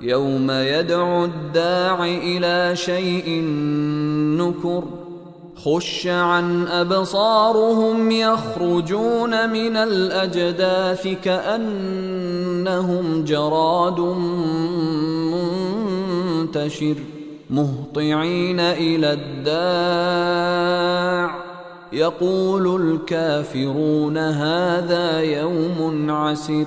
يوم يدعو الداع إلى شيء نكر خش عن أبصارهم يخرجون من الأجداث كأنهم جراد منتشر مهطعين إلى الداع. يقول الكافرون هذا يوم عسر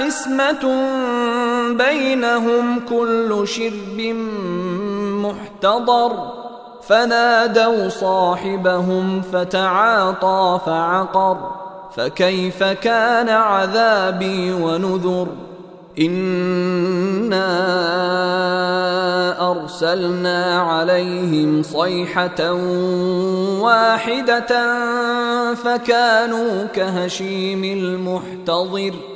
قسمة بينهم كل شرب محتضر. فنادوا صاحبهم فتعاطى فعقر. فكيف كان عذابي ونذر؟ إنا أرسلنا عليهم صيحة واحدة فكانوا كهشيم المحتضر.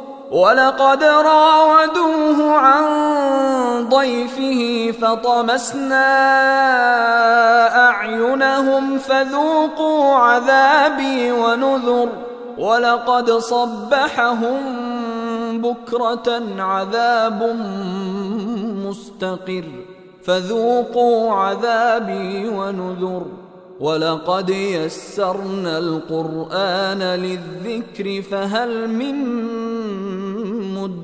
ولقد راودوه عن ضيفه فطمسنا أعينهم فذوقوا عذابي ونذر ولقد صبحهم بكرة عذاب مستقر فذوقوا عذابي ونذر ولقد يسرنا القرآن للذكر فهل من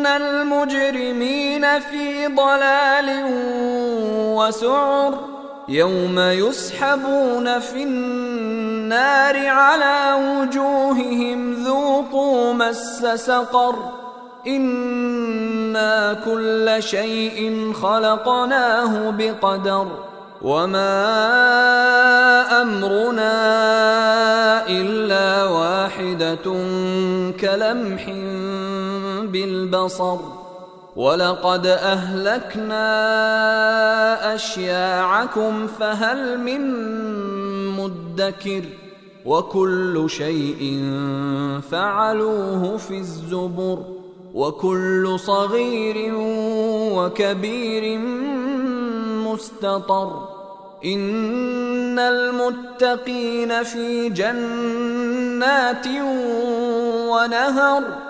ان المجرمين في ضلال وسعر يوم يسحبون في النار على وجوههم ذوقوا مس سقر أنا كل شيء خلقناه بقدر وما امرنا الا واحدة كلمح بالبصر ولقد أهلكنا أشياعكم فهل من مدكر وكل شيء فعلوه في الزبر وكل صغير وكبير مستطر إن المتقين في جنات ونهر